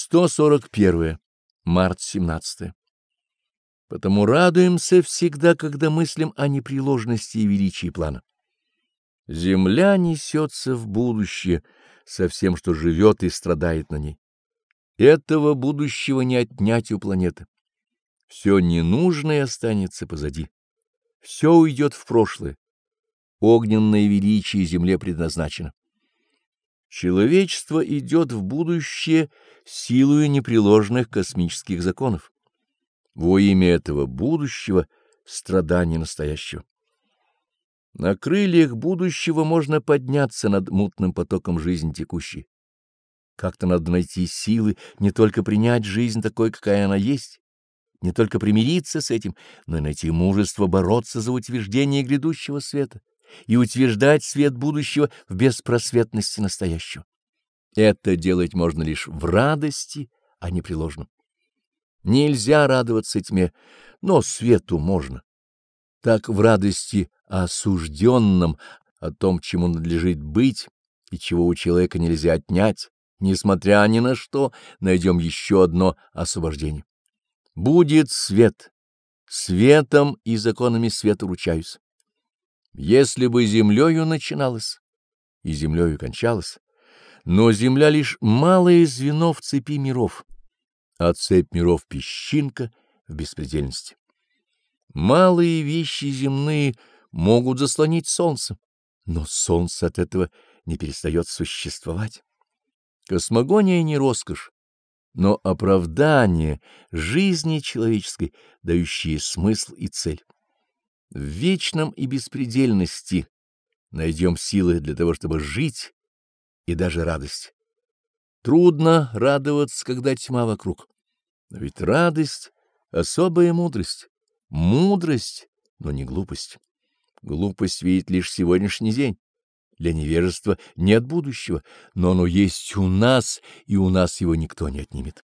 141. Март 17. Потому радуемся всегда, когда мыслим о непреложности и величии плана. Земля несется в будущее со всем, что живет и страдает на ней. Этого будущего не отнять у планеты. Все ненужное останется позади. Все уйдет в прошлое. Огненное величие Земле предназначено. Человечество идет в будущее силою непреложных космических законов. Во имя этого будущего страдания настоящего. На крыльях будущего можно подняться над мутным потоком жизни текущей. Как-то надо найти силы не только принять жизнь такой, какая она есть, не только примириться с этим, но и найти мужество бороться за утверждение грядущего света и утверждать свет будущего в беспросветности настоящего. Это делать можно лишь в радости, а не приложно. Нельзя радоваться тьме, но свету можно. Так в радости осужденном, о том, чему надлежит быть и чего у человека нельзя отнять, несмотря ни на что, найдем еще одно освобождение. Будет свет, светом и законами света ручаюсь. Если бы землею начиналось, и землею кончалось, но земля лишь малое звено в цепи миров, а цепь миров — песчинка в беспредельности. Малые вещи земные могут заслонить солнце, но солнце от этого не перестает существовать. Космогония не роскошь, но оправдание жизни человеческой, дающее смысл и цель. В вечном и беспредельности найдем силы для того, чтобы жить и даже радость. Трудно радоваться, когда тьма вокруг. Но ведь радость — особая мудрость. Мудрость, но не глупость. Глупость видит лишь сегодняшний день. Для невежества нет будущего, но оно есть у нас, и у нас его никто не отнимет.